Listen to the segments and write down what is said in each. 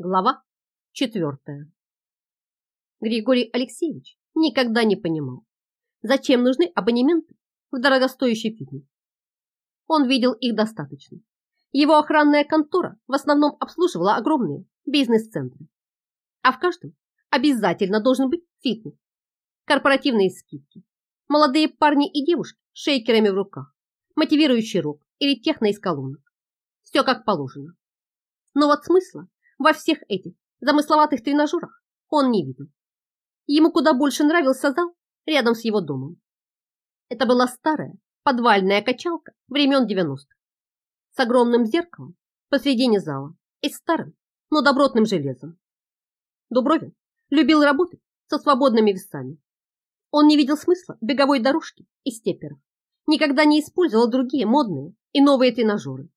Глава четвертая. Григорий Алексеевич никогда не понимал, зачем нужны абонементы в дорогостоящий фитнес. Он видел их достаточно. Его охранная контора в основном обслуживала огромные бизнес-центры. А в каждом обязательно должен быть фитнес, корпоративные скидки, молодые парни и девушки с шейкерами в руках, мотивирующий рок или техно из колонок. Все как положено. Но вот смысла во всех этих замысловатых тренажерах он не видел. Ему куда больше нравился зал рядом с его домом. Это была старая подвальная качалка времен 90-х с огромным зеркалом посредине зала и старым, но добротным железом. Дубровин любил работать со свободными весами. Он не видел смысла беговой дорожки и степеров, никогда не использовал другие модные и новые тренажеры.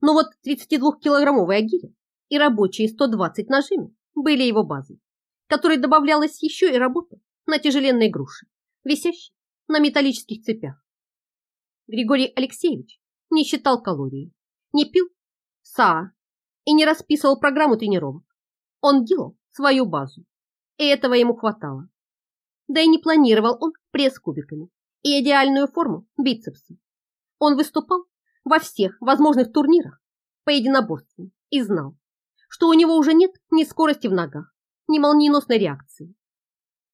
Но вот 32-килограммовая гиря и рабочие 120 нажими были его базой, которой добавлялась еще и работа на тяжеленной груше, висящей на металлических цепях. Григорий Алексеевич не считал калории, не пил САА и не расписывал программу тренировок. Он делал свою базу, и этого ему хватало. Да и не планировал он пресс кубиками и идеальную форму бицепса. Он выступал во всех возможных турнирах по единоборству и знал, что у него уже нет ни скорости в ногах, ни молниеносной реакции.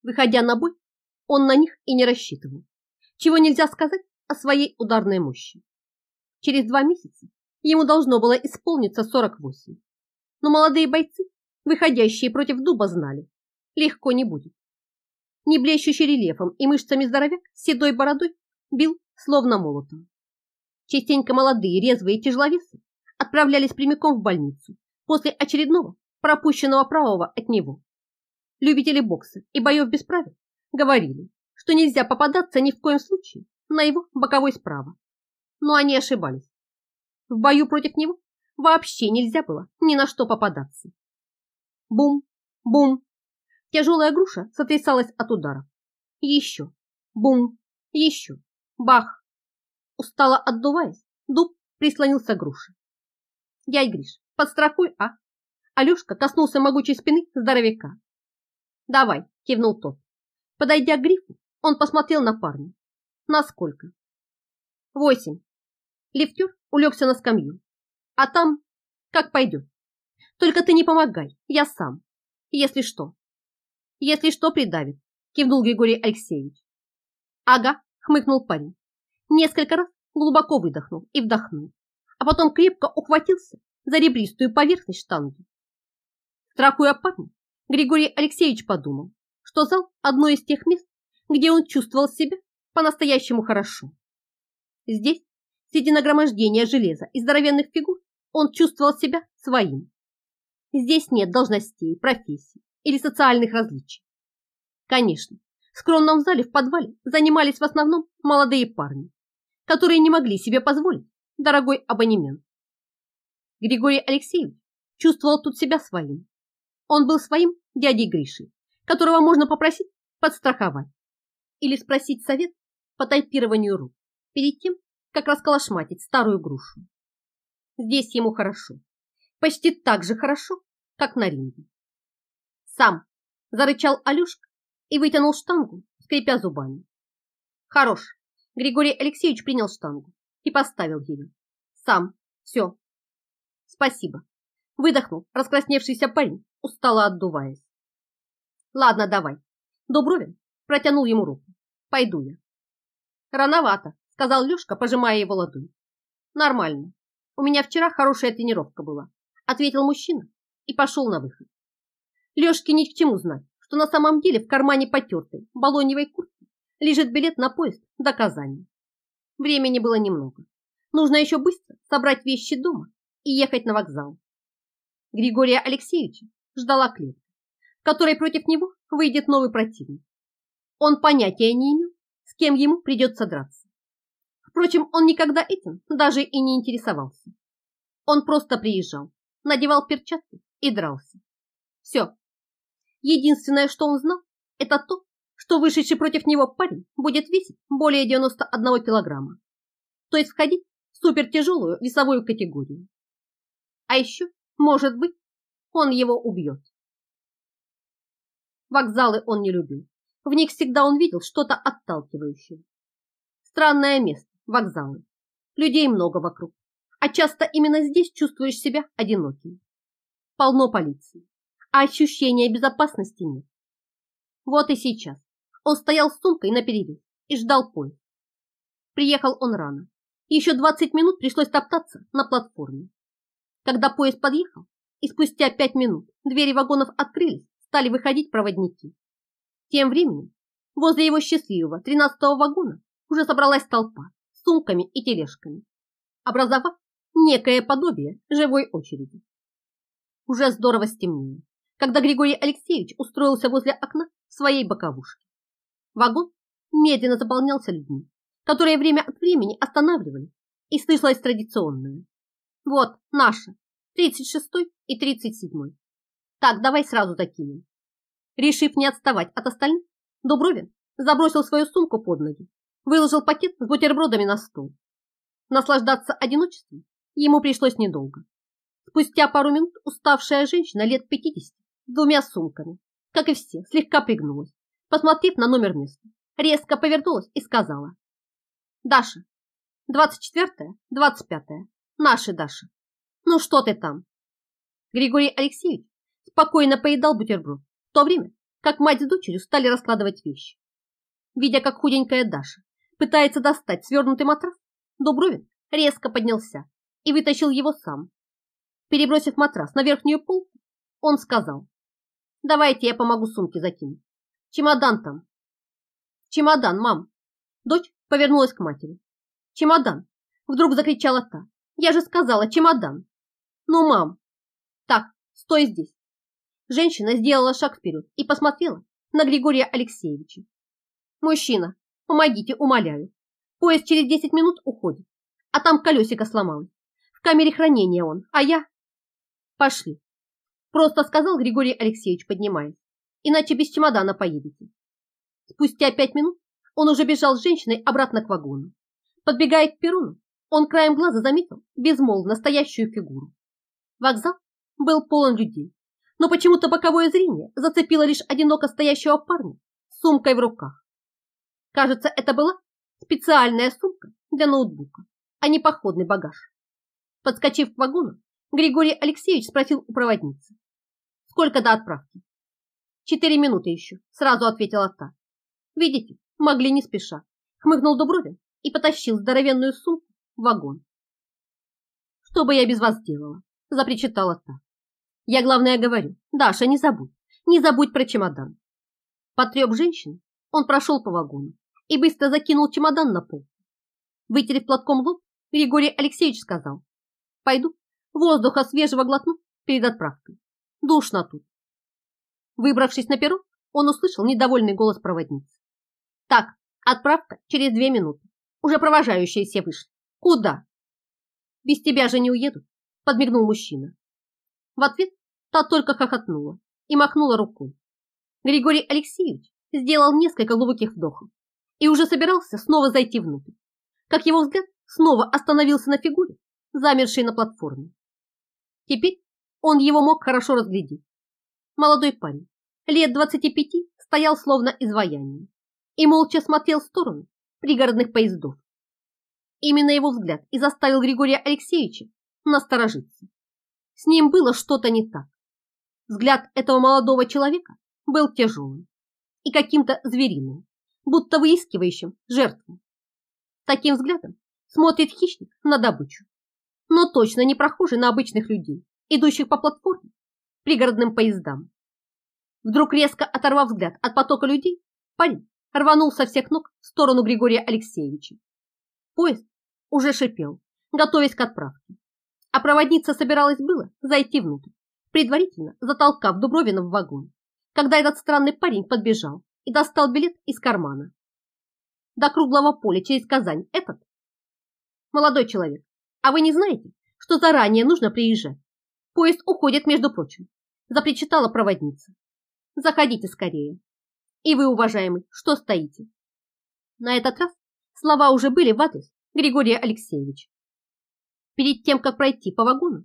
Выходя на бой, он на них и не рассчитывал, чего нельзя сказать о своей ударной мощи. Через два месяца ему должно было исполниться 48. Но молодые бойцы, выходящие против дуба, знали, легко не будет. Не блещущий рельефом и мышцами здоровяк с седой бородой бил словно молотом. Частенько молодые, резвые тяжеловесы отправлялись прямиком в больницу после очередного пропущенного правого от него. Любители бокса и боев без правил говорили, что нельзя попадаться ни в коем случае на его боковой справа. Но они ошибались. В бою против него вообще нельзя было ни на что попадаться. Бум, бум. Тяжелая груша сотрясалась от ударов. Еще. Бум. Еще. Бах. Устало отдуваясь, дуб прислонился к груше. Дядь Гриш, Подстрахуй, а? Алешка коснулся могучей спины здоровяка. Давай, кивнул тот. Подойдя к грифу, он посмотрел на парня. Насколько? Восемь. Лифтер улегся на скамью. А там, как пойдет. Только ты не помогай, я сам. Если что. Если что, придавит, кивнул Григорий Алексеевич. Ага, хмыкнул парень. Несколько раз глубоко выдохнул и вдохнул, а потом крепко ухватился за ребристую поверхность штанги. Страхуя парня, Григорий Алексеевич подумал, что зал – одно из тех мест, где он чувствовал себя по-настоящему хорошо. Здесь, среди нагромождения железа и здоровенных фигур, он чувствовал себя своим. Здесь нет должностей, профессий или социальных различий. Конечно, в скромном зале в подвале занимались в основном молодые парни, которые не могли себе позволить дорогой абонемент. Григорий Алексеевич чувствовал тут себя своим. Он был своим дядей Гришей, которого можно попросить подстраховать или спросить совет по тайпированию рук перед тем, как расколошматить старую грушу. Здесь ему хорошо, почти так же хорошо, как на ринге. Сам зарычал Алешка и вытянул штангу, скрипя зубами. Хорош. Григорий Алексеевич принял штангу и поставил ее. Сам. Все, Спасибо. Выдохнул раскрасневшийся парень, устало отдуваясь. Ладно, давай. Дубровин протянул ему руку. Пойду я. Рановато, сказал Лешка, пожимая его ладонь. Нормально. У меня вчера хорошая тренировка была, ответил мужчина и пошел на выход. Лешке ни к чему знать, что на самом деле в кармане потертой балоневой куртки лежит билет на поезд до Казани. Времени было немного. Нужно еще быстро собрать вещи дома и ехать на вокзал. Григория Алексеевича ждала клетка, в которой против него выйдет новый противник. Он понятия не имел, с кем ему придется драться. Впрочем, он никогда этим даже и не интересовался. Он просто приезжал, надевал перчатки и дрался. Все. Единственное, что он знал, это то, что вышедший против него парень будет весить более 91 килограмма, то есть входить в супертяжелую весовую категорию. А еще, может быть, он его убьет. Вокзалы он не любил. В них всегда он видел что-то отталкивающее. Странное место, вокзалы. Людей много вокруг, а часто именно здесь чувствуешь себя одиноким. Полно полиции, а ощущения безопасности нет. Вот и сейчас он стоял с сумкой наперевес и ждал поезд. Приехал он рано. Еще 20 минут пришлось топтаться на платформе. Когда поезд подъехал, и спустя 5 минут двери вагонов открылись, стали выходить проводники. Тем временем возле его счастливого 13-го вагона уже собралась толпа с сумками и тележками, образовав некое подобие живой очереди. Уже здорово стемнело, когда Григорий Алексеевич устроился возле окна своей боковушки. Вагон медленно заполнялся людьми, которые время от времени останавливались, и слышалось традиционное. Вот, наши, 36 и 37. Так, давай сразу закинем. Решив не отставать от остальных, Дубровин забросил свою сумку под ноги, выложил пакет с бутербродами на стол. Наслаждаться одиночеством ему пришлось недолго. Спустя пару минут уставшая женщина лет 50 с двумя сумками, как и все, слегка пригнулась, посмотрев на номер места, резко повернулась и сказала. «Даша, 24-е, 25-е, наши Даша. Ну что ты там?» Григорий Алексеевич спокойно поедал бутерброд, в то время как мать с дочерью стали раскладывать вещи. Видя, как худенькая Даша пытается достать свернутый матрас, Дубровин резко поднялся и вытащил его сам. Перебросив матрас на верхнюю полку, он сказал, «Давайте я помогу сумки закинуть. Чемодан там». «Чемодан, мам!» Дочь повернулась к матери. «Чемодан!» Вдруг закричала та. «Я же сказала, чемодан!» «Ну, мам!» «Так, стой здесь!» Женщина сделала шаг вперед и посмотрела на Григория Алексеевича. «Мужчина, помогите, умоляю. Поезд через 10 минут уходит, а там колесико сломалось. В камере хранения он, а я...» «Пошли», – просто сказал Григорий Алексеевич, поднимаясь. «Иначе без чемодана поедете». Спустя пять минут он уже бежал с женщиной обратно к вагону. Подбегая к перрону, он краем глаза заметил безмолвно стоящую фигуру. Вокзал был полон людей, но почему-то боковое зрение зацепило лишь одиноко стоящего парня с сумкой в руках. Кажется, это была специальная сумка для ноутбука, а не походный багаж. Подскочив к вагону, Григорий Алексеевич спросил у проводницы. «Сколько до отправки?» «Четыре минуты еще», — сразу ответила та. «Видите, могли не спеша», — хмыкнул Дубровин и потащил здоровенную сумку вагон. «Что бы я без вас делала?» – запричитала та. «Я главное говорю, Даша, не забудь, не забудь про чемодан». Потреб женщин, он прошел по вагону и быстро закинул чемодан на пол. Вытерев платком лоб, Григорий Алексеевич сказал, «Пойду, воздуха свежего глотну перед отправкой. Душно тут». Выбравшись на перрон, он услышал недовольный голос проводницы. «Так, отправка через две минуты. Уже провожающие все вышли. Куда? Без тебя же не уедут, подмигнул мужчина. В ответ та только хохотнула и махнула рукой. Григорий Алексеевич сделал несколько глубоких вдохов и уже собирался снова зайти внутрь, как его взгляд снова остановился на фигуре, замершей на платформе. Теперь он его мог хорошо разглядеть. Молодой парень, лет 25, стоял словно изваяние и молча смотрел в сторону пригородных поездов. Именно его взгляд и заставил Григория Алексеевича насторожиться. С ним было что-то не так. Взгляд этого молодого человека был тяжелым и каким-то звериным, будто выискивающим жертву. Таким взглядом смотрит хищник на добычу, но точно не прохожий на обычных людей, идущих по платформе пригородным поездам. Вдруг резко оторвав взгляд от потока людей, парень рванул со всех ног в сторону Григория Алексеевича. Поезд уже шипел, готовясь к отправке. А проводница собиралась было зайти внутрь, предварительно затолкав Дубровина в вагон, когда этот странный парень подбежал и достал билет из кармана. До круглого поля через Казань этот? Молодой человек, а вы не знаете, что заранее нужно приезжать? Поезд уходит, между прочим, запричитала проводница. Заходите скорее. И вы, уважаемый, что стоите? На этот раз слова уже были в адрес Григория Алексеевича. Перед тем, как пройти по вагону,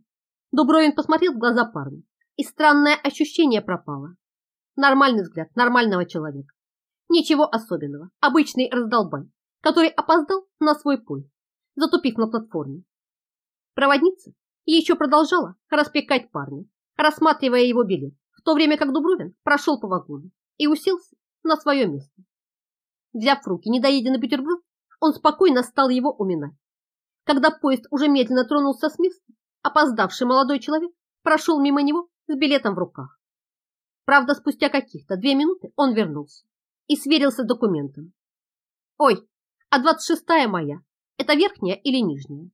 Дубровин посмотрел в глаза парню и странное ощущение пропало. Нормальный взгляд нормального человека. Ничего особенного, обычный раздолбай, который опоздал на свой поезд, затупив на платформе. Проводница еще продолжала распекать парня, рассматривая его билет, в то время как Дубровин прошел по вагону и уселся на свое место. Взяв в руки недоеденный бутерброд, он спокойно стал его уминать. Когда поезд уже медленно тронулся с места, опоздавший молодой человек прошел мимо него с билетом в руках. Правда, спустя каких-то две минуты он вернулся и сверился с документом. «Ой, а 26 мая – это верхняя или нижняя?»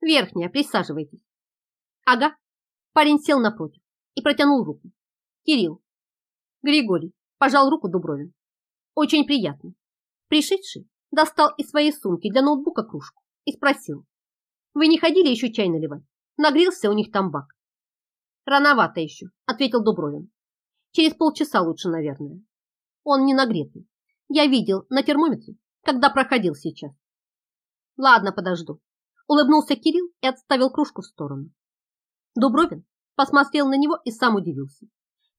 «Верхняя, присаживайтесь». «Ага». Парень сел напротив и протянул руку. «Кирилл». Григорий пожал руку Дубровин. «Очень приятно». Пришедший достал из своей сумки для ноутбука кружку и спросил. «Вы не ходили еще чай наливать? Нагрелся у них там бак». «Рановато еще», – ответил Дубровин. «Через полчаса лучше, наверное». Он не нагретый. Я видел на термометре, когда проходил сейчас. Ладно, подожду. Улыбнулся Кирилл и отставил кружку в сторону. Дубровин посмотрел на него и сам удивился.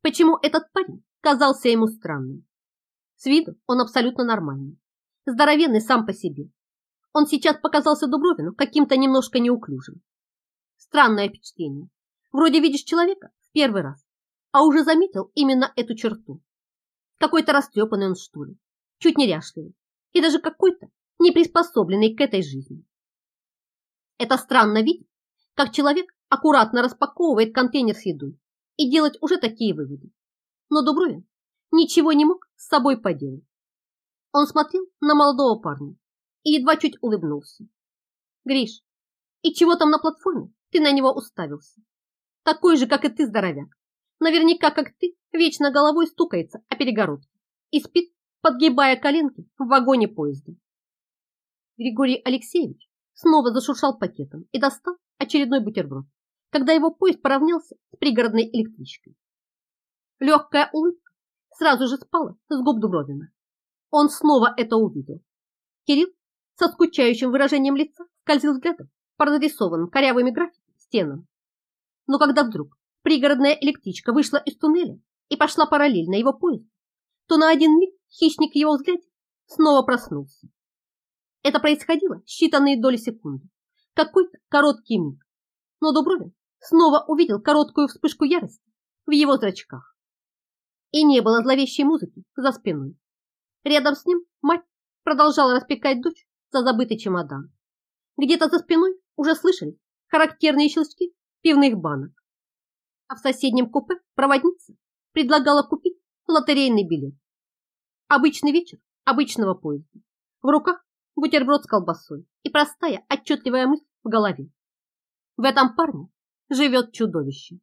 Почему этот парень казался ему странным? С виду он абсолютно нормальный. Здоровенный сам по себе. Он сейчас показался Дубровину каким-то немножко неуклюжим. Странное впечатление. Вроде видишь человека в первый раз, а уже заметил именно эту черту. Какой-то растрепанный он, что ли, чуть неряшливый и даже какой-то не приспособленный к этой жизни. Это странно видеть, как человек аккуратно распаковывает контейнер с едой и делать уже такие выводы. Но Дубровин ничего не мог с собой поделать. Он смотрел на молодого парня и едва чуть улыбнулся. Гриш, и чего там на платформе ты на него уставился? Такой же, как и ты, здоровяк. Наверняка, как ты, вечно головой стукается о перегородке и спит, подгибая коленки в вагоне поезда. Григорий Алексеевич снова зашуршал пакетом и достал очередной бутерброд, когда его поезд поравнялся с пригородной электричкой. Легкая улыбка сразу же спала с губ Дубровина. Он снова это увидел. Кирилл со скучающим выражением лица скользил взглядом по разрисованным корявыми графиками стенам. Но когда вдруг пригородная электричка вышла из туннеля и пошла параллельно его поезду, то на один миг хищник его взгляд снова проснулся. Это происходило считанные доли секунды, какой-то короткий миг. Но Дубровин снова увидел короткую вспышку ярости в его зрачках. И не было зловещей музыки за спиной. Рядом с ним мать продолжала распекать дочь за забытый чемодан. Где-то за спиной уже слышали характерные щелчки пивных банок а в соседнем купе проводница предлагала купить лотерейный билет. Обычный вечер обычного поезда. В руках бутерброд с колбасой и простая отчетливая мысль в голове. В этом парне живет чудовище.